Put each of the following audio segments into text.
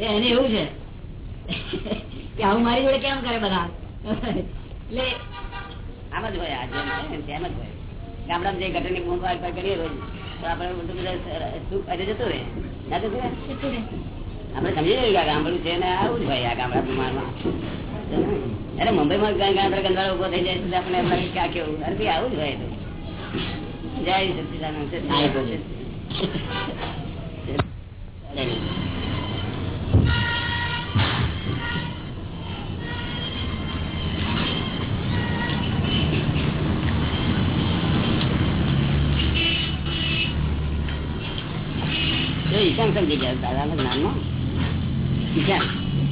એને એવું છે કે આવું મારી જોડે કેમ કરે બધા? એટલે આમ જ હોય આ જેમ છે ને તેમ જ હોય. ગામડામાં જે ગટરની બૂંદ વાર કરીએ રોજ તો આપણે બધું બધા સુખ ફાયદે જતું રહે. ના જતું રહે? આપણે સમજી લઈએ ગામડું છે ને આવું જ હોય આ ગામડા પ્રમાણમાં. અરે મુંબઈમાં ગાય ગાંધર ગંધાળો ઊભો થઈ જાય આપણે એમ લાગે કે આ કેવું? અરે આવું જ હોય તો. જય સચિદાનંદ. ઈશાન સમજી ગયા દાદાના જ્ઞાનમાં ઈશાન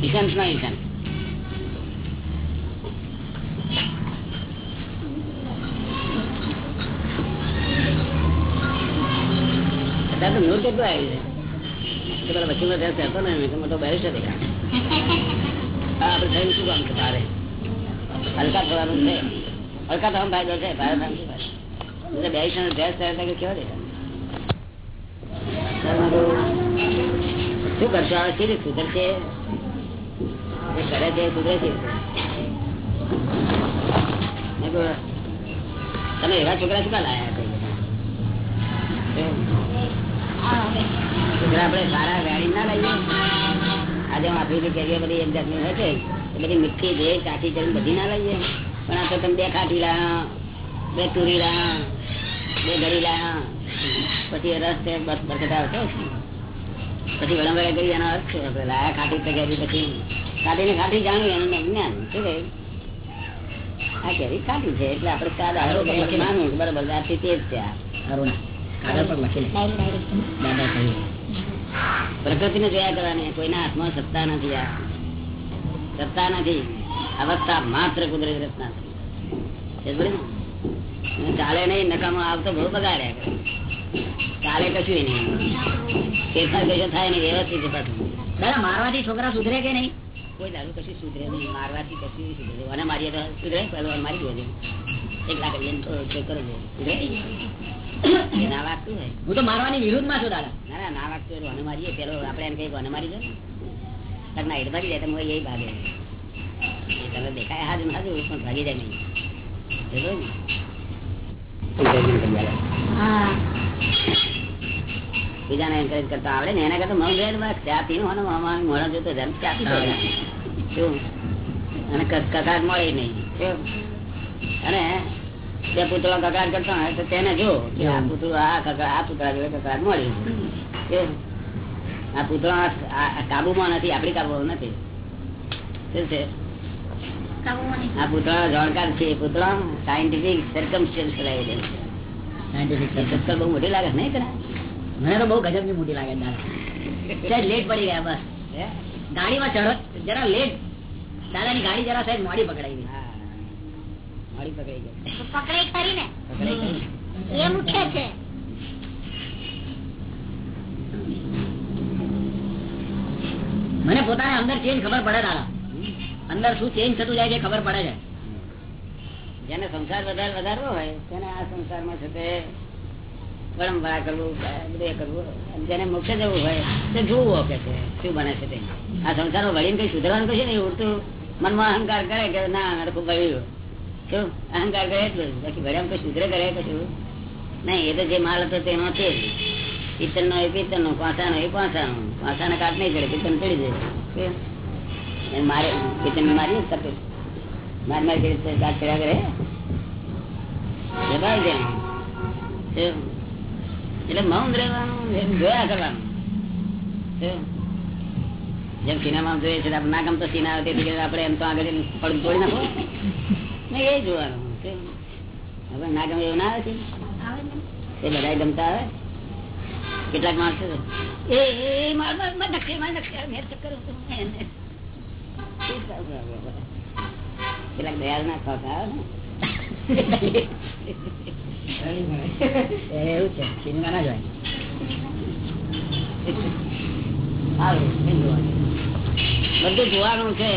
ઈશાન ના ઈશાન અત્યારે તો નૂર કેટલું આવ્યું છે તો પેલા વચ્ચેમાં ત્યાં રહેતો ને મેં તો મોટો બેરિસ્ટર દેખાય હા આપણે થઈને શું કામ છે તારે હલકા થવાનું છે હલકા થવાનો ફાયદો છે ભારે થવાનું શું ફાયદો બેરિસ્ટર ડ્રેસ તૈયાર થાય કેવો દેખાય શું કરશો આ કેવી સુધરશે જે કરે છે એ સુધરે છે મેં કહ્યું, તમે એવા છોકરા શું કા લાયા છો શું? છોકરા આપણે સારા વેણી ના લઈએ. આજે માફી કેરીઓ બધી એક જાતની હોય છે. બધી મીઠી જે કાઠી કરીને બધી ના લઈએ. પણ આ તો તમે બે કાઠી લાયા બે તુરી લાયા બે ગળી લાયા પછી રસ છે બસ બરકતા આવશે પછી વળંબળે કરી એનો અર્થ છે. લાયા ખાટી તગેરી પછી કાઢીને કાઢી જાણ્યું એનું જ્ઞાન શું કહે આ કેરી કાઢી છે એટલે આપણે કાઢ હારો માનવું બરાબર આથી તે જ છે આ. ના કાગળ પર લખી દાદા કહ્યું. પ્રકૃતિને જોયા કરવાની કોઈના હાથમાં સત્તા નથી આ. સત્તા નથી. અવસ્થા માત્ર કુદરતી રચના ને? ચાલે નહીં નકામો આવતો બહુ બગાડ્યા કરે. ચાલે કશું નહીં. ફેરફાર કશો થાય નહીં વ્યવસ્થિત દાદા મારવાથી છોકરા સુધરે કે નહીં? કોઈ દારૂ કશું સુધરે નહીં મારવાથી કશું સુધરે. અને મારીએ તો સુધરે પેલો મારી દેજો એક લાખ લઈને થોડો ઓછો કરો છો. ના વાગતું હોય? હું તો મારવાની વિરુદ્ધમાં છું દાદા ના ના ના વાગતું હોય અને મારીએ પેલો આપણે એમ કઈ કોને મારી દો ને ના ભાગી જાય તો એ ભાગે. તમે દેખાય હાજુ ને હાજુ પણ ભાગી જાય નહીં. બીજાને એન્કરેજ કરતા આવડે ને એના કરતા મન રહે ચા પીને હોને જોતો જાય ચા. શું અને ક- કકાટ મળે નહીં. અને જે પૂતળો કકાટ કરતો હોય તો તેને જો કે આ પૂતળું આ કકા આ પૂતળા જોડે કકાટ મળી. આ પૂતળો કાબુમાં નથી આપડી કાબુ નથી. શું છે? આ પૂતળા જાણકાર છે પૂતળા સાયન્ટિફિક સર્કમસ્ટન્શિયલ એવિડન્સ Scientific છે બહુ મોટી લાગે નહીં તને મને તો બહુ ગજબની મોટી લાગે દાદા. લેટ પડી ગયા બસ. ગાડીમાં ચડો જરા લેટ. દાદાની ગાડી જરા સાહેબ મોડી પકડાઈ ગઈ. મોડી પકડાઈ ગઈ. પકડાઈ ખરી ને? એ મુખ્ય છે. મને પોતાને અંદર ચેન્જ ખબર પડે દાદા. અંદર શું ચેન્જ થતું જાય છે ખબર પડે છે. જેને સંસાર વધારે વધારવો હોય તેને આ સંસારમાં છે તે વળંબરા કરવું બધું એ કરવું જેને મોક્ષ જવું હોય તે જોવું કે છે શું બને છે તે. આ સંસારમાં વળીને કઈ સુધારવાનું કશું નહીં ઉડતું? મનમાં અહંકાર કરે કે ના, મારે વળ્યું શું? અહંકાર કરે એટલું બાકી ભર્યા કઈ સુધરે કરે કશું? નહીં, એ તો જે માલ હતો તેનો છે. જ નો એ પિત્તળ નો પાસા નો એ પાસા નો પાસા કાટ નહીં ચડે પિત્તળ ચડી જાય. મારે પિત્તળ મારી તપે મારી મારી તો દાંત કરે. દબાવી દે શું? એટલે મૌન રહેવાનું જોયા કરવાનું? જેમ સિનેમા જોઈએ છે ના ગમતો સિનેમા તેથી આપણે એમ તો આગળ જઈને જોઈ નાખો. ને એ જોવાનું હવે ના ગમે એવું ના આવે છે. એ બધા ગમતા આવે. કેટલાક માણસો એ. કેટલાક દયાલ ના ખાતા આવે એવું છે, સિનેમા ના જોવાનું. બધું જોવાનું છે.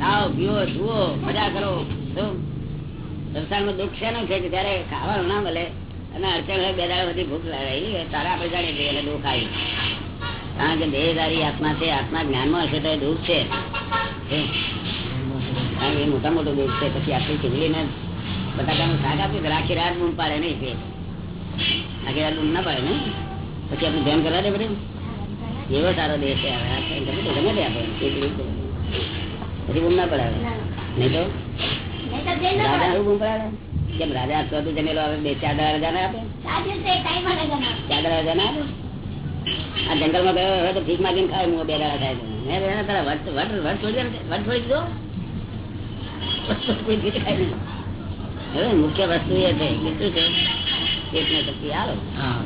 આવો પીવો જુઓ, મજા કરો. સંસારમાં દુઃખ છે કે જયારે ખાવાનું ના મળે અને અડચણ બે દાડા બધી ભૂખ લાગી. તારા આપણે જાણી દઈએ એટલે દુઃખ આવી કારણ કે દેહધારી આત્મા છે, આત્મા જ્ઞાનમાં હશે તો દુઃખ છે. કારણ કે મોટા મોટું દુઃખ છે, પછી આપણી ખીચડીને બટાકાનું શાક આપ્યું આખી રાત બૂમ પાડે નહીં આખી રાત બૂમ ના પાડે ને? પછી આપણે ધ્યાન કરવા દે બધું? એવો સારો દેશ છે હવે આ કઈ ગમે તે ગમે તે આપણે પછી બૂમ ના પડાવે. નહીં તો? બૂમ પડાવે? કેમ રાજા તો તું જમેલો આવે? બે ચાર દાડા રજા ના આપે. ચાર દાડા રજા ના આપે? આ જંગલમાં ગયો હવે તો ભીખ માગીને ખાય હું બે દાડા થાય તો. તારા વટ વટ વટ છોડી વટ છોડી દીધો? કોઈ ભીખ ખાય નહીં. હવે મુખ્ય વસ્તુ એ છે કે શું છે. પેટને શક્તિ આલો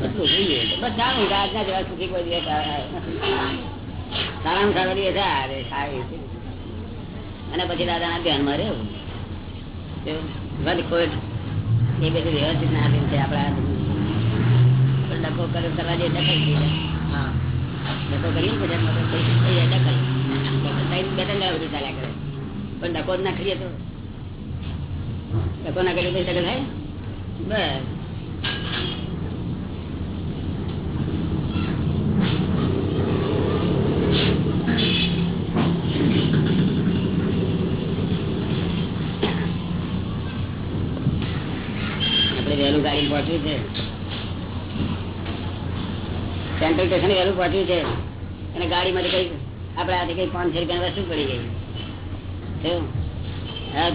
એટલું જોઈએ બસ સારું કે આજના જેવા સુખી કોઈ દિવસ સારામાં સારો દિવસ આ સારી અને પછી દાદાના ધ્યાનમાં રહેવું. ખોટ. એ બધું વ્યવસ્થિત ના આધીન છે આપણા પણ ડખો કરે કરવા જઈએ ડખાઈ થઈ જાય ડખો કરીએ ને તો થઈ જાય બે ત્રણ ચાલ્યા કરે પણ ડખો જ ના કરીએ તો? ડખો ના કરીએ તો થાય બસ. સેન્ટ્રલ સ્ટેશન વહેલું પહોંચ્યું છે. અને ગાડીમાંથી કઈ આપડે આજે કઈ પાંચસો રૂપિયા શું પડી ગઈ? તો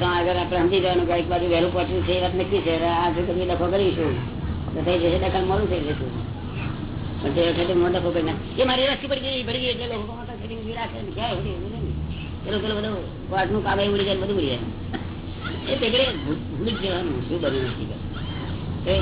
આપણે સમજી જવાનું એક બાજુ વહેલું પહોંચ્યું છે, એ વાત નક્કી છે. આ સુધી ડખો કરીશું. તો થઈ જશે દખલ મોડું થઈ જશું. પણ તે વખતે મોટો ડખો કરી. એ મારી વસ્તુ પડી ગઈ પડી ગઈ એટલે લોકો રાખે ક્યાં બધું વાટનું કામ એ ઉડી જાય બધું ઉડી જાય. એ પેગડે ભૂલી જવાનું, શું બન્યું નથી એ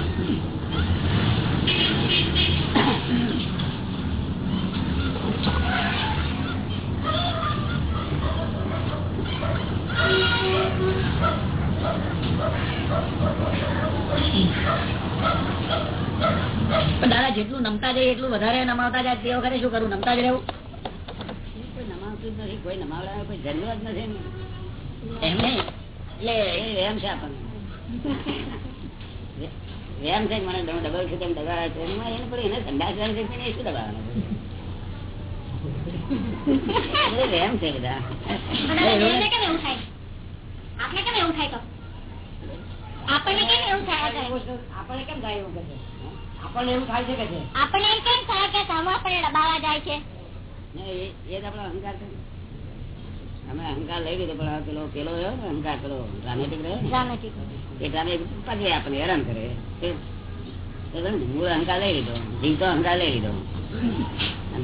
પણ દાદા જેટલું નમતા જાય એટલું વધારે નમાવતા જાય. તે વખતે શું કરું? નમતા જ રહેવું? કોઈ નમાવતું જ નથી કોઈ નમાવડા કોઈ જરૂર જ નથી નહીં. એટલે એમ છે આપણને. વ્યાયામ છે કે મને ડબલ છે તમે દબાવ્યા છે. એમાં એને પણ એને સંડાસ જવાની છે નહીં, શું દબાવવાનું? એ છે બધા. થાય? આપણે કેમ એવું થાય આપણને કેમ એવું થાય આપણને કેમ થાય એવું કે છે? આપણને એવું થાય છે કે આપણને કેમ થાય કે સામે દબાવા જાય છે? એ એ જ આપણો અહંકાર છે અમે અહંકાર લઈ લીધો પણ પેલો પેલો રહ્યો ને અહંકાર પેલો ડ્રામેટિક રહ્યો એ ડ્રામેટિક પાછળ આપણને હેરાન કરે? મૂળ અહંકાર લઈ લીધો જીવતો અહંકાર લઈ લીધો.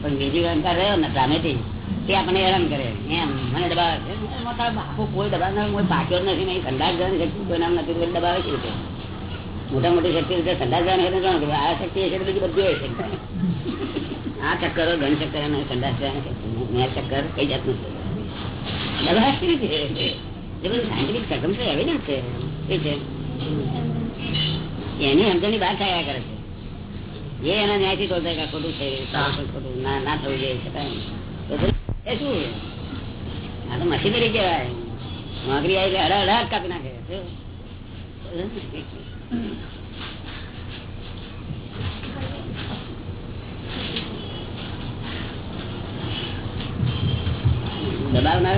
પણ બીજી અહંકાર રહ્યો ને ડ્રામેટિક તે આપણને હેરાન કરે. એમ મને દબાવે છે. કોઈ દબાવ કોઈ પાક્યો નથી નહીં સંદાસ જવાની શક્તિ કોઈ નામ નથી દબાવે છે રીતે મોટા મોટી શક્તિ રીતે સંદાસ જવાની કરવાનું આ શક્તિ એ તો બીજી બધી હોય શક્તિ આ ચક્કરો ગણ ચક્કર સંદાસ જવાની શક્તિ. મેં ચક્કર કઈ જાતનું એ એની સમજણની બહાર થયા કરે છે એ એના ન્યાયથી તો કે ખોટું છે ખોટું ના ના થવું જોઈએ છતાં એ શું આ તો મશીનરી કહેવાય નોકરી આવી હડા હડા કાપી નાખે ને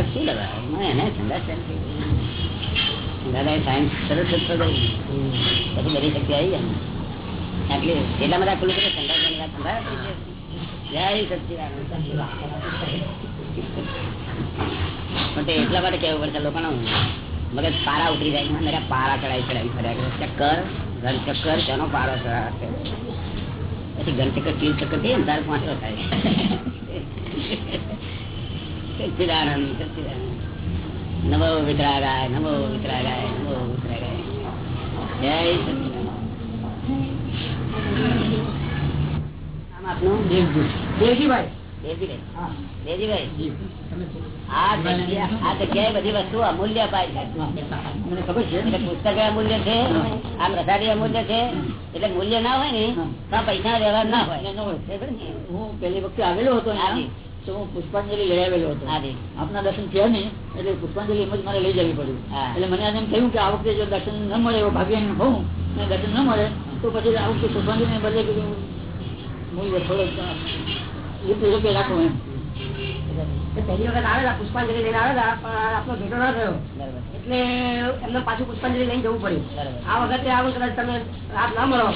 એટલા માટે કેવું પડશે લોકોનું મગજ પારા ઉતરી જાય, મને પારા ચડાવી ચડાવી ફર્યા કરે. ચક્કર ઘર ચક્કર તેનો પારો ચડાવે પછી ઘર ચક્કર, તીર ચક્કરથી તારે પાંચરો થાય. સચ્ચિદાનંદ નમો વિતરાગાય નમો વિતરાગાય નમો વિતરાગાય જય સચ્ચિદાનંદ. આપનું? દેવજીભાઈ. દેવજીભાઈ. દેવજીભાઈ. આ જગ્યાએ બધી વસ્તુ અમૂલ્ય પાય છે. છે એટલે પુસ્તક અમૂલ્ય છે આમ રસાદી અમૂલ્ય છે. એટલે મૂલ્ય ના હોય ને પૈસા વ્યવહાર ના હોય? હું પેલી વખતે આવેલો હતો. તો હું પુષ્પાંજલિ લઈ આવેલો હતો આપના દર્શન થયા નહીં એટલે પુષ્પાંજલિ એમ જ મારે લઈ જવી પડી એટલે મને આજ એમ થયું કે આ વખતે જો દર્શન ન મળે એવો ભાગ્ય હોઉં ને દર્શન ન મળે તો પછી આવું તો સુગંધી ને બદલે રૂપિયા રૂપિયા રાખો એમ. પહેલી વખત આવેલા પુષ્પાંજલિ લઈને આવેલા પણ આપણો ભેટો ના થયો. એટલે એમને પાછું પુષ્પાંજલિ લઈને જવું પડ્યું. આ વખતે આ કદાચ તમે રાત ના મળો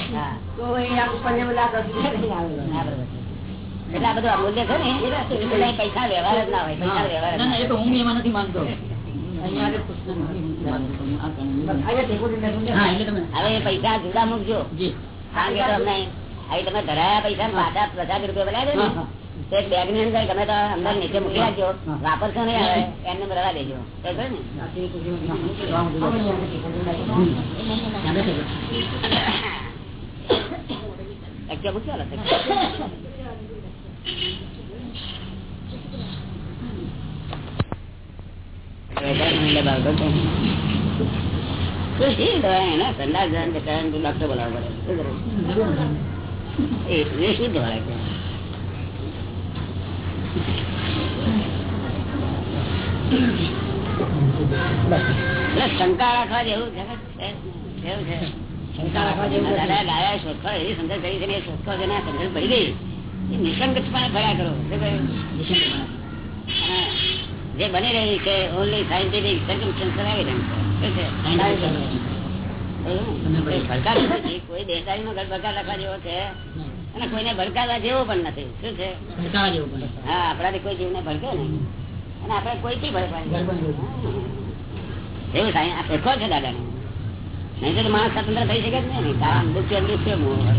તો એ આ પુષ્પાંજલિ લઈને આવેલો. એટલે આ બધું અમૂલ્ય છે ને? પૈસા વ્યવહાર જ ના હોય પૈસા વ્યવહાર એ તો હું એમાં નથી માનતો. હવે પૈસા જુદા મૂકજો. તમે ધરાયા પૈસા પાછા પચાસ રૂપિયા એક બેગની અંદર ગમે તો અંદર નીચે મૂકી રાખજો. વાપરશો નહીં આવે એમને રવા દેજો. મૂક્યો શંકા રાખવા જેવું છે. શંકા રાખવા જેવું દાદા દાદા શોધખો એવી સંઘર્ષ કરી છે ને શોધખો છે જેના સંઘર્ષ પડી ગઈ. એ નિસંગતપણે કરો? જે બની રહી છે ઓનલી સાયન્ટિફિક સર્કમસ્ટન્સ આવી શું છે? કોઈ ભડકાવ નથી કોઈ દેહદારી નો ભડકાવ રાખવા જેવો છે. અને કોઈને ભડકાવવા જેવો પણ નથી. શું છે? ભડકાવા જેવું પણ. હા આપણાથી કોઈ જીવને ભડકે નહીં. અને આપણે કોઈથી ભડકવાની એવું છે દાદા નહીં તો માણસ સ્વતંત્ર થઈ શકે જ નહીં. કારણ હોય.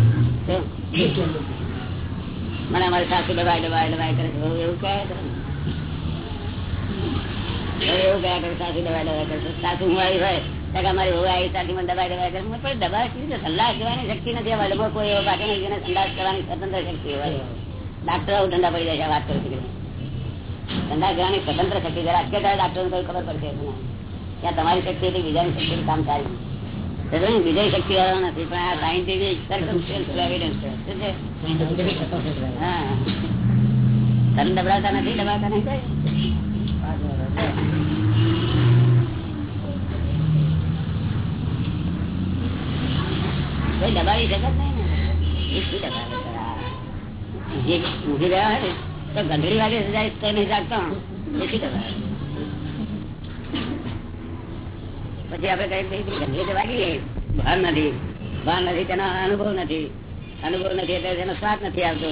શું? મને અમારી સાસુ દબાઈ દબાઈ દબાઈ કરે છે. એવું કહે કરે દબાઈ દબાઈ કરે અમારી કરવાની શક્તિ નથી સંદાસ કરવાની સ્વતંત્ર શક્તિ હોય. ડાક્ટર આવું પડી જાય વાત કરું છું ધંધા કરવાની સ્વતંત્ર શક્તિ. જરા અત્યારે કોઈ ખબર પડશે ત્યાં તમારી શક્તિ હતી, બીજાની શક્તિ કામ સારી. બીજી શક્તિ વાળા નથી, પણ આ સાયન્ટિફિક એવિડન્સ છે. તને દબાવતા નથી, દબાવતા નહીં દબાવી શકત નહીં ને? ઊંઘી રહ્યા હોય તો ઘંટડી વાગે જાય, તો નહીં જાગતો એ શું દબાવે? પછી આપડે કઈ વાગી ભાન નથી. ભાન નથી તેનો અનુભવ નથી. અનુભવ નથી એટલે તેનો સ્વાદ નથી આવતો.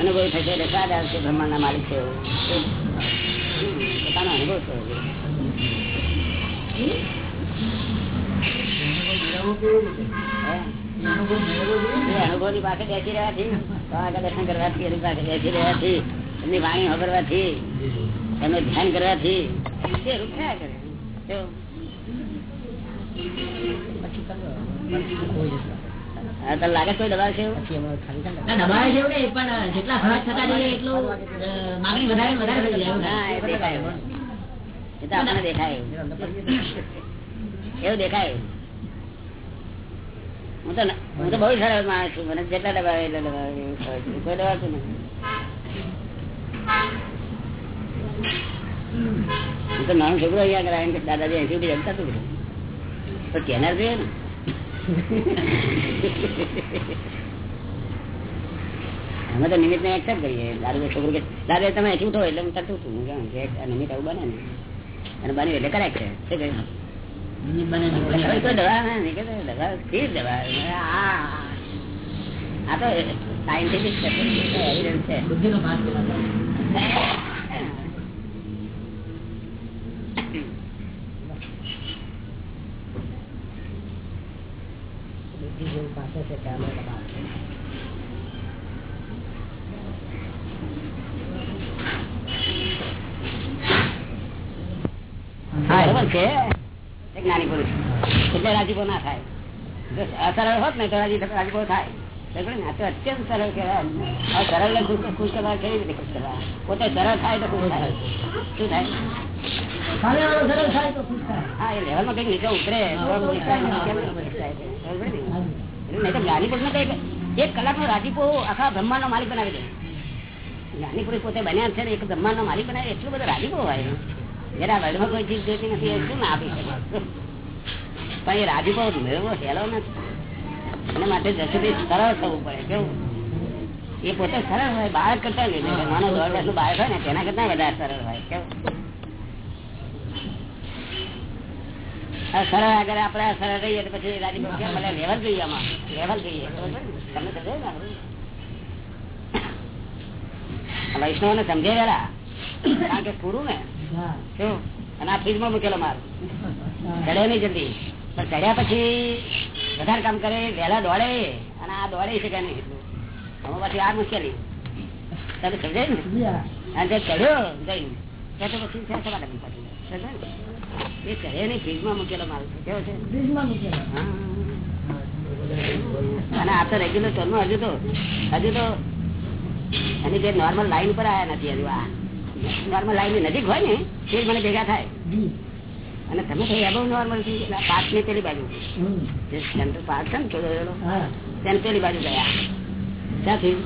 અનુભવ થશે એટલે સ્વાદ આવશે બ્રહ્માંડ ના માલિક છે પોતાનો અનુભવ થયો અનુભવની પાસે બેસી રહ્યા છીએ દર્શન કરવાથી એની પાસે બેસી રહેવાથી એમની વાણી વગરવાથી એમનું ધ્યાન કરવાથી. રૂપ થયા કરે. લાગે કોઈ દબાવ છે એવું? છે એવું પણ જેટલા ખર્ચ થતા જઈએ એટલું માગણી વધારે વધારે થઈ જાય એવું હા. દેખાય એ તો આપણને દેખાય એવું. એવું દેખાય હું તો તો બહુ સરળ માણસ છું મને જેટલા દબાવે એટલા દબાવે. કોઈ દબાવતું નથી હું તો નાનું છોકરો અહીંયા આગળ દાદાજી અહીંથી જમતા હતું તો કેનાર જોઈએ ને? અમે તો નિમિત્ત ને એક્સેપ્ટ કરીએ દાદા છોકરું કે દાદા તમે અહીંથી ઉઠો એટલે હું કરતું છું. નિમિત્ત આવું બને ને અને બન્યું એટલે કરેક્ટ છે. શું કહ્યું? આ તો સાયન્ટિફિક છે બુદ્ધિનો ભાગ કહેવાય. બુદ્ધિ જેવું પાસે છે કે પુરુષ એટલે રાજીપો ના થાય. હોત ને તો રાજીપો થાય. અત્યંત સરળ કહેવાય. સરળ ને ખુશ ખુશ કરવા કેવી રીતે ખુશ કરવા પોતે સરળ થાય તો ખુશ થાય. શું સરળ. હા એ લેવલમાં કંઈક નીચે ઉતરે. નહીં તો જ્ઞાની રાજીપો આખા બ્રહ્માંડ નો માલિક બનાવી દે. જ્ઞાની પુરુષ પોતે બન્યા છે એક બ્રહ્માંડ નો માલિક બનાવે, એટલું બધું રાજીપો હોય. જયારે વર્લ્ડમાં કોઈ ચીજ જોતી નથી શું ના આપી શકે? પણ એ રાજીપો મેળવો હેલો નથી. એના માટે જસુદી સરળ થવું પડે, કેવું? એ પોતે સરળ હોય બાળક કરતા વર્ષનું બાળક હોય ને, તેના કરતા વધારે સરળ હોય, કેવું? સરળ આગળ આપણે સરળ રહીએ તો પછી રાજી બોલ લેવલ જોઈએ આમાં. લેવલ જોઈએ. બરોબર સમજાય વૈષ્ણવ ને સમજે વેલા કારણ કે પૂરું ને. શું અને આ ફ્રીજમાં મૂકેલો માલ. ચડે નહીં જલ્દી. પણ ચડ્યા પછી વધારે કામ કરે વહેલા દોડે. અને આ દોડે છે કે નહીં? એટલું આમાં પછી આ મુશ્કેલી. તમે સમજાય ને? ચડ્યો જઈને પછી એ ચડે નહીં ફ્રીજમાં મૂકેલો માલ છે. કેવો છે? ફ્રીજમાં મૂકેલો. અને આ તો રેગ્યુલર ટર્મ હજુ તો હજુ તો એની જે નોર્મલ લાઈન પર આયા નથી હજુ. આ નોર્મલ લાઈનની નજીક હોય ને તે મને ભેગા થાય. અને તમે થઈ અબવ નોર્મલથી પાર્કની પેલી બાજુ. હમ. જે છે ને થોડો તેને પેલી બાજુ ગયા. ત્યાંથી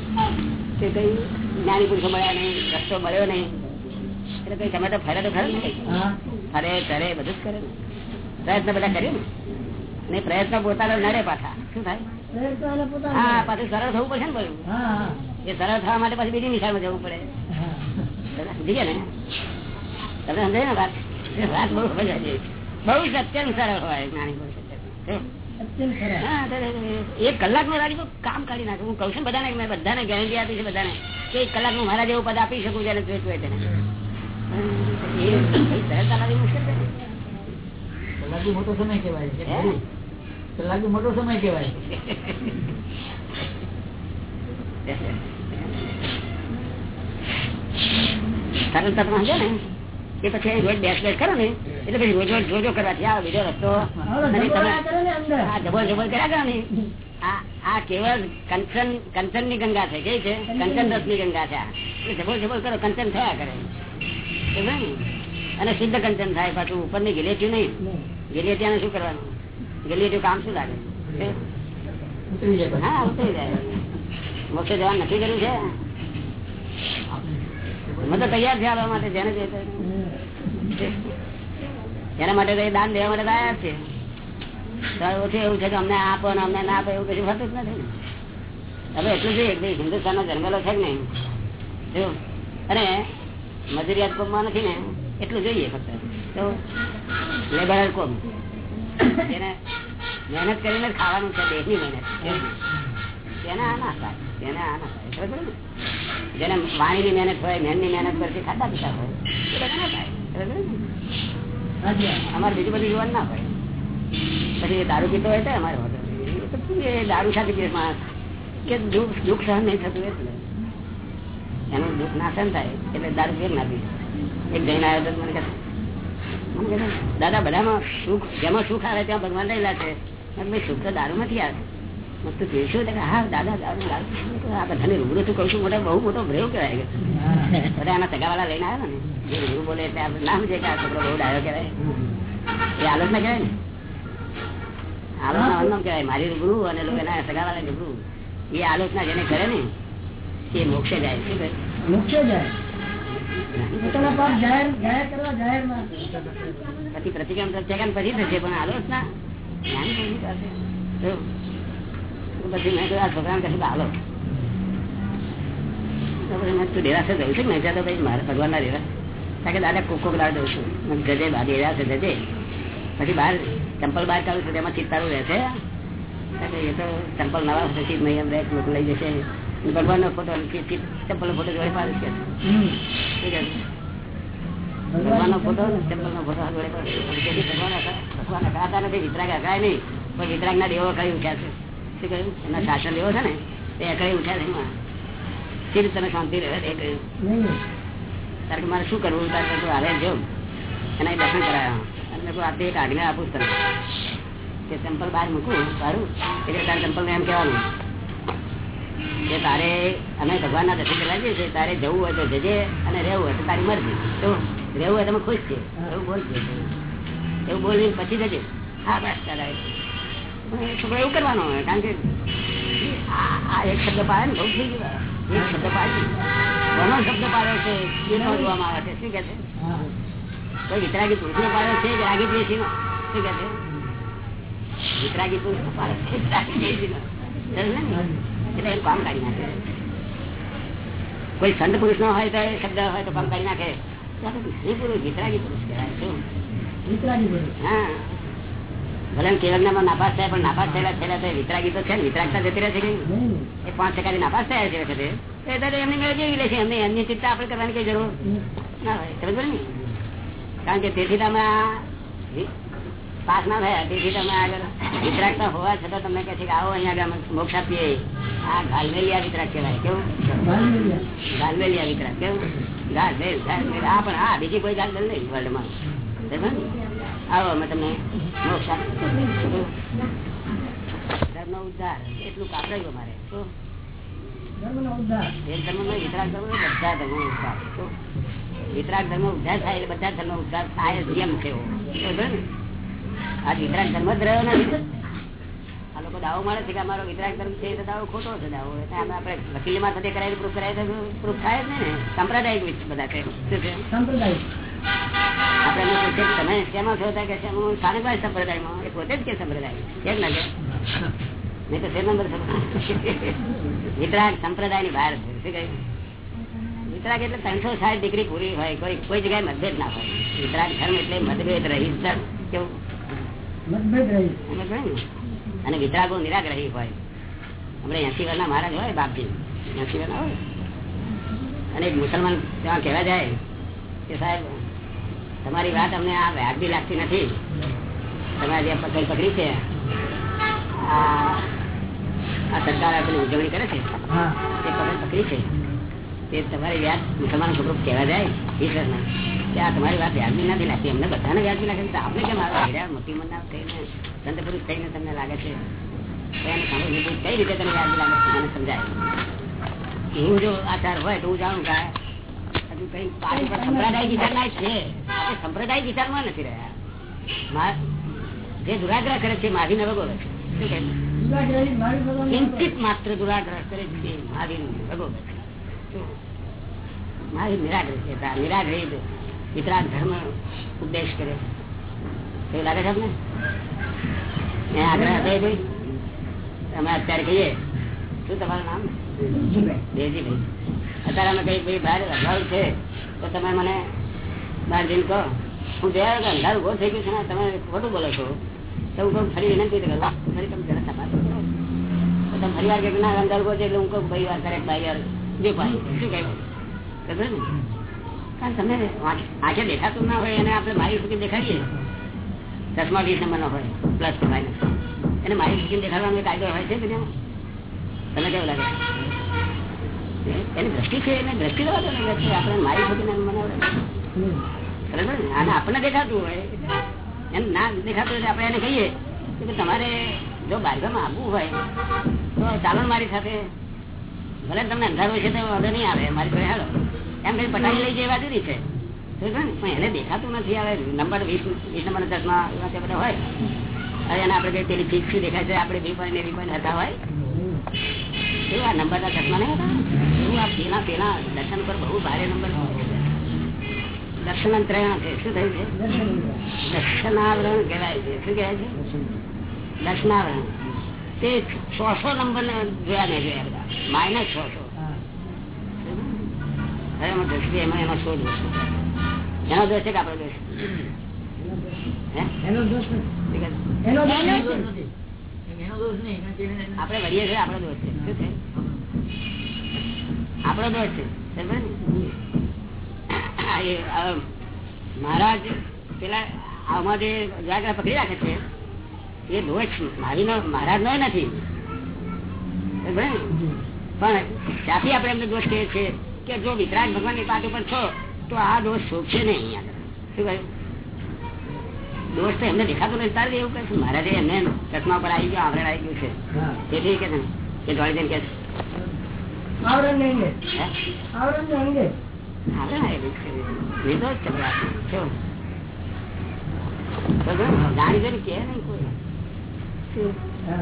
તે કઈ જ્ઞાની પુરુષો મળ્યા નહીં રસ્તો મળ્યો નહીં. એટલે કઈ તમે તો ફર્યા તો ખરે ને કઈ હા. બધું જ કરે. પ્રયત્ન બધા કર્યું ને. પ્રયત્ન પોતાનો નડે પાછા. શું થાય. હા પાછું સરળ થવું પડશે ને બધું. એ સરળ થવા માટે પછી બીજી નિશાળમાં જવું પડે. સમજી ગયા ને? સમજાય ને વાત? વાત બહુ બહુ જ અત્યંત સરળ હોય નાની એક કલાકનું રાજી કામ કાઢી નાખું. હું કહું છું ને બધાને મેં બધાને ગેરંટી આપી છે બધાને કે એક કલાકનું મારા જેવું પદ આપી શકું જયારે જોઈતું હોય તેને. કલાક મોટો સમય કહેવાય કલાક મોટો સમય કહેવાય. સરળતા તમે સમજો ને એ પછી રોજ બેસ બેસ કરો ને એટલે પછી રોજ રોજ જોજો કરવાથી આ બીજો રસ્તો. હવે નથી જબો તમે આ કરે ને અંદર. આ જબર જબર કર્યા કરો ને. આ આ કેવળ કંચન કંચનની ગંગા છે કઈ છે? કંચન રસની ગંગા છે જબર જબર કરો કંચન થયા કરે? અને સિદ્ધ કંચન થાય પાછું ઉપરની ગેલેટિયું નહીં. નહીં. શું કરવાનું? ગેલેટિયું કામ શું લાગે. હા? ઉતરી જાય મોક્ષે જવાનું નક્કી કર્યું છે? અમે તો તૈયાર છે આવવા માટે જેને એના માટે તો દાન દેવા માટે તો છે. ઓછું એવું છે કે અમને આપો ને અમને ના આપો એવું કશું થતું જ નથી. ને હવે એટલું જોઈએ કે ભાઈ હિન્દુસ્તાનના જંગલો છે કે નહીં? અને મજૂરિયાત કોમમાં નથી ને, એટલું જોઈએ ફક્ત. તો લેબર કોમ. એને મહેનત કરીને ખાવાનું છે દેશની મહેનત. તેને આ થાય, તેને આ થાય. પડી ને? જેને મહેનત હોય મહેનની મહેનત પરથી ખાતા પીતા હોય, એ બધા ના થાય. ને? અમારે બીજું બધું જોવાનું ના હોય. પછી દારૂ પીતો હોય તો અમારે એ દારૂ સાથે માણસ. કે દુઃખ દુઃખ સહન નહીં થતું એટલે. એનું દુઃખ ના થાય એટલે દારૂ પીએ ના પીએ એક જઈને આવ્યો મને કહે દાદા, બધામાં સુખ, જેમાં સુખ આવે ત્યાં ભગવાન રહેલા છે. સુખ તો દારૂ નથી આવે સગાવાલા લઈને આવ્યા ને, જે બોલે એટલે નામ છે કે આ બહુ ડાયો કહેવાય. એ આલોચના કહેવાય ને? આલોચના કહેવાય, મારી રૂબરૂ અને સગાવાલા રૂબરૂ. એ આલોચના જેને કરે ને એ મોક્ષે જાય મોક્ષે જાય? પોતાના પાપ જાહેર જાહેર કરવા જાહેરમાં પછી પ્રતિક્રમ પ્રત્યાઘાત પછી થશે પણ આલોચના જ્ઞાની પુરુષની પાસે. તો પછી મેં આ છોકરાને છું ને ભાઈ મારે ભગવાનના દેરા કારણ કે દાદા કોક કોક દાડ જઉં છું. ગજે કીધું, જજે. પછી બહાર ચંપલ બહાર ચાલુ છે તેમાં ચિત્તારું રહેશે એ તો ચંપલ નવા પછી નહીં એમ રહે લઈ જશે. ફોટો ચંપલ નો ફોટો જોડે પાડે છે. ફોટો ને ફોટો જોડે પાડે. ભગવાન હકા- ભગવાન નથી વિતરાગ હકાય નહીં. પણ વિતરાગના દેવો કઈ ઉઠ્યા છે. શું કહ્યું? એના શાસન દેવો છે ને તે અકળી ઉઠ્યા છે એમાં. તને શાંતિ રહે એ કહ્યું. તારે કે મારે શું કરવું? તારે તું હારે જો એના દર્શન કરાયા. અને મેં કહ્યું એક આજ્ઞા આપું તને. કે ચંપલ બહાર મૂકું સારું. એટલે તારે ચંપલ એમ કહેવાનું. કે તારે અમે ભગવાનના દર્શન કરવા જઈએ તારે જવું હોય તો જજે અને રહેવું હોય તો તારી મરજી. તો રહેવું હોય તો ખુશ છે એવું બોલજે એવું બોલી પછી જજે. હા બસ છોકરો એવું કરવાનો હોય કારણ કે આ એક શબ્દ પાડે ને બહુ થઈ ગયો. એક શબ્દ પાડે. ઘણો શબ્દ પાડે છે એ જોવામાં આવે છે. શું કે છે. કોઈ વિતરાગી પુરુષનો પાડે છે કે રાગી નો શું કે છે? વિતરાગી પુરુષ નો પાડે છે. વિતરાગી દેશી નો ને? એટલે એનું કામ કાઢી નાખે. કોઈ સંત પુરુષ નો હોય તો શબ્દ હોય તો કામ કાઢી નાખે. સ્ત્રી પુરુષ વિતરાગી પુરુષ કહેવાય શું વિતરાગી બોલે. હા. ભલે નાપાસ થાય પણ નાપાસ થયેલા થયેલા તો વિતરાગી તો છે ને વિતરાગતા જતી રહે છે એ પાંચ ટકા નાપાસ થયા છે વખતે. એ તો એમની મેળ કેવી લે છે એમની એમની ચિંતા આપણે કરવાની કઈ જરૂર ના હોય. સમજ ને? કારણ કે તેથી તમે પાસ થયા તેથી તમે આગળ વિતરાક હોવા છતાં તમને કહે છે કે આવો અહીંયા મોક્ષ આપીએ. આ ગાલવેલિયા વિતરાક કહેવાય. કેવું? ગાલવેલિયા. વિતરાક. કેવું? ગાલવેલ આ પણ હા બીજી કોઈ ગાલવેલ નહીં વર્લ્ડમાં આવો અમે તમને મોક્ષ ધર્મનો ઉદ્ધાર. એટલું કાપડાયું અમારે. શું. એક ધર્મ ઉદ્ધાર. થાય એટલે બધા ધર્મ ઉદ્ધાર થાય જેમ. ને? આ દીકરા ધર્મ જ રહ્યો નથી આ લોકો દાવો મળે છે કે અમારો વિતરાક ધર્મ છે તો દાવો ખોટો છે દાવો. એટલે આપણે વકીલમાં સાથે કરાવી પ્રૂફ કરાય તો પ્રૂફ થાય જ ને સાંપ્રદાયિક બધા કહે. શું સંપ્રદાય આપણે એમને તમે શેમાં છો? કે છે હું શાનકભાઈ સંપ્રદાયમાં એ પોતે જ કે સંપ્રદાય કેમ કે નહીં તો તે નંબર વિતરાગ સંપ્રદાયની બહાર છે. શું કહ્યું એટલે ત્રણસો સાઠ ડિગ્રી પૂરી હોય. કોઈ કોઈ જગ્યાએ મતભેદ ના હોય. વિતરાગ ધર્મ એટલે મતભેદ રહી કેવું? અને વિતરાગો નિરાગ્રહી હોય. હમણાં એસી વર્ષના મહારાજ હોય બાપજી. એસી વર્ષના હોય. અને મુસલમાન ત્યાં કહેવા જાય કે સાહેબ તમારી વાત અમને આ વ્યાજબી લાગતી નથી. તમારે જે પકડ પકડી છે આ આ સરકાર આપણી ઉજવણી કરે છે તે પકડ પકડી છે. તે તમારી વ્યાજ મુસલમાન સ્વરૂપ કહેવા જાય. ઈશ્વરના કે આ તમારી વાત વ્યાજબી નથી લાગતી. એમને બધાને વ્યાજબી લાગે છે. આપણે કેમ હીરા મોટી મનના થઈને સંત પુરુષ થઈને તમને લાગે છે? એને કઈ રીતે તમને વ્યાજબી લાગે છે? મને સમજાય. એવું જો આચાર હોય તો હું જાણું કે હજુ કઈ સંપ્રદાય વિચાર ના છે. આપણે સંપ્રદાય વિચારમાં નથી રહ્યા. જે દુરાગ્રહ કરે છે માધી ને દુરાગ્રહી મારી માત્ર દુરાગ્રહ કરે છે છે. મહાવીર નિરાગ્રહ છે નિરાગ્રહ વિતરાગ ધર્મ ઉપદેશ કરે એવું લાગે છે આપને? આગ્રહ એ ભાઈ. અમે અત્યારે કહીએ. શું તમારું નામ? જીભાઈ. દેવજીભાઈ અત્યારે અમે કઈ ભાઈ, બહાર અભાવ છે. તો તમે મને બાર દિન કહો. હું કે અંધારું ઊભો થઈ ગયું છે ને તમે ખોટું બોલો છો. તો હું કહું, ફરી વિનંતી તો કરવા ફરી તમે જરા તપાસ કરો. તો તમે ફરી વાર કે ના, અંધાર ઊભો છે એટલે હું કહું ભાઈ, વાર કરે ભાઈ વાર. જે ભાઈ. શું ને એને એને એની દ્રષ્ટિ છે, એને દ્રષ્ટિ લેવા મારી સુધી બનાવડે? બરાબર ને? અને આપણને દેખાતું હોય. એમ ના દેખાતું હોય આપણે એને કહીએ કે તમારે જો બારગામાં આવવું હોય, તો ચાલો મારી સાથે. ભલે તમને અંધારું છે તો વાંધો નહીં આવે, મારી પાસે હાલો. એમ કઈ પટાવી લઈ જવા જુદી છે. પણ એને દેખાતું નથી આવે. નંબર વીસ વીસ નંબર દસમાં એવા બધા હોય. હવે એને આપણે કઈ પેલી ફિક્સ દેખાય છે, આપણે બી પોઈન્ટ એવી પોઈન્ટ હતા હોય. એવું આ નંબરના ચશ્મા નહીં હતા? એવું આ પેલા પેલા દર્શન પર બહુ ભારે નંબર દર્શનાંતરણ છે, શું થયું છે? દર્શન દર્શનાવરણ કહેવાય છે. શું કહેવાય છે? દર્શનાવરણ. તે સો સો નંબર જોયા ને જોયા માઇનસ છો છો. એમાં દ્રષ્ટિ એમાં એનો શું દોષ એનો દોષ છે. કે આપણો દોષ વળીએ છીએ આપણો દોષ છે. શું છે? આપણો દોષ છે. મહારાજ પેલા આમાં જે જાગરા પકડી રાખે છે એ દોષ મારીનો મહારાજ નો નથી. ને? પણ ત્યાંથી આપણે એમને દોષ કહીએ છીએ કે જો વિતરાગ ભગવાનની પાટ ઉપર છો તો આ દોષ શોભશે નહીં અહીંયા શું કહ્યું? દોષ તો એમને દેખાતો નથી તારે એવું કહે છે મહારાજે એમને ચશ્મા પર આવી ગયો આવરણ આવી ગયું છે. તેથી કે કે દોડી દઈને કે આવરણ ને અંગે હે? આવરણ ને અંગે છે. નિર્દોષ છે. કેવું? જો જાણી જોઈને કે નહીં કોઈ.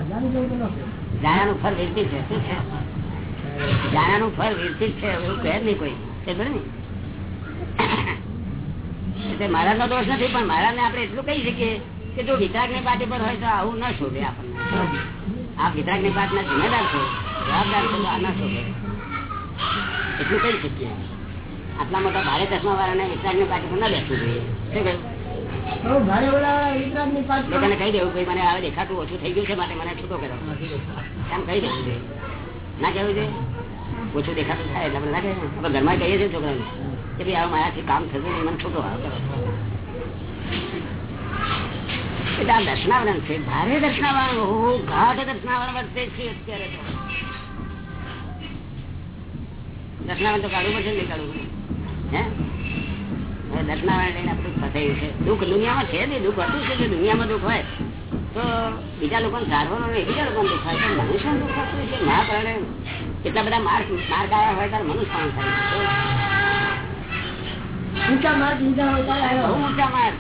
જાણી જવું તો ન કહેવાય. જાણાનું ફળ વીરતી છે. શું છે? જાણાનું ફળ વીરતી છે એવું કહે નહીં કોઈ. છે બરાબર ને? એટલે મારા નો દોષ નથી પણ મારા ને આપણે એટલું કહી શકીએ કે જો વિતરાગની પાર્ટી પર હોય તો આવું ના શોભે આપણને. આ વિતરાગની પાર્ટી ના જિમ્મેદાર છો જવાબદાર છો આ ના શોભે. એટલું કહી શકીએ. આટલા મોટા ભારે ચશ્મા વાળાને વિતરાગની પાર્ટી પર ના બેસવું જોઈએ. શું કહ્યું? કહી દેવું ભાઈ મને હવે દેખાતું ઓછું થઈ ગયું છે માટે મને છૂટો કર્યો. એમ કહી દેવું જોઈએ. ના કહેવું છે ઓછું દેખાતું થાય એટલે કહીએ આપણે ઘરમાં કહીએ છીએ છોકરાને કે ભાઈ હવે માયાથી કામ નહીં મને છૂટો આવો. દર્શનાવરણ તો. દર્શનાવરણ તો કાઢવું પડશે હે? દર્શનાવરણ લઈને આપણું ફસાયું છે. દુઃખ દુનિયામાં છે ને દુઃખ હતું છે દુનિયામાં દુઃખ હોય. તો બીજા લોકોને સારવાનું નહીં. બીજા લોકોને દુઃખ મનુષ્ય મનુષ્યને છે. ના કારણે એટલા બધા માર્ગ માર્ગ આવ્યા હોય ત્યારે મનુષ્ય પણ થાય ઊંચા માર્ગ લીધા હોય ત્યારે ઊંચા માર્ગ.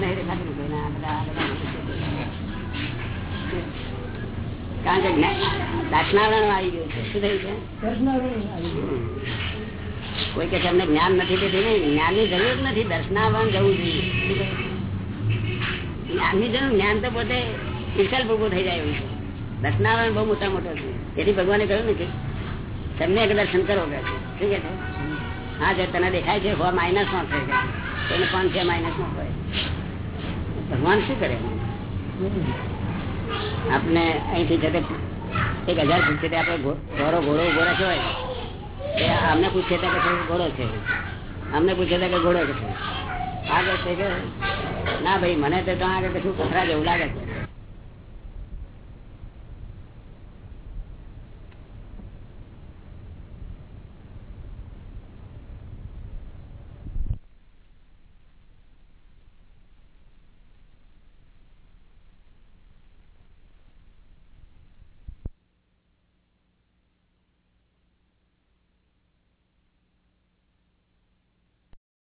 ને? નહીં ને બધા. કારણ કે જ્ઞાન- દર્શનાવરણ આવી ગયું છે. શું થયું છે? દર્શનાવરણ આવી ગયું. કોઈ કે તમને જ્ઞાન નથી તેથી નહીં. જ્ઞાનની જરૂર નથી દર્શનાવરણ જવું જોઈએ? જ્ઞાન તો પોતે વિશાલ ભોગવું થઈ જાય એવું છે. દર્શનાવરણ બહુ મોટા મોટો છે. તેથી ભગવાને કહ્યું ને કે તમને એક દર્શન કરો કે. શું કે હા, જો તને દેખાય છે, હો માઇનસમાં થઈ ગયા તેને પણ છે માઇનસમાં હોય? ભગવાન શું કરે? આપણે અહીંથી જતે એક હજાર પૂછે તે આપણે ઘોડો ઘોડો ઊભો રાખ્યો હોય. અમને પૂછે કે ઘોડો છે. અમને પૂછે કે ઘોડો છે. આગળ છે કે ના ભાઈ મને તો આગળ કશું પથરા જેવું લાગે છે.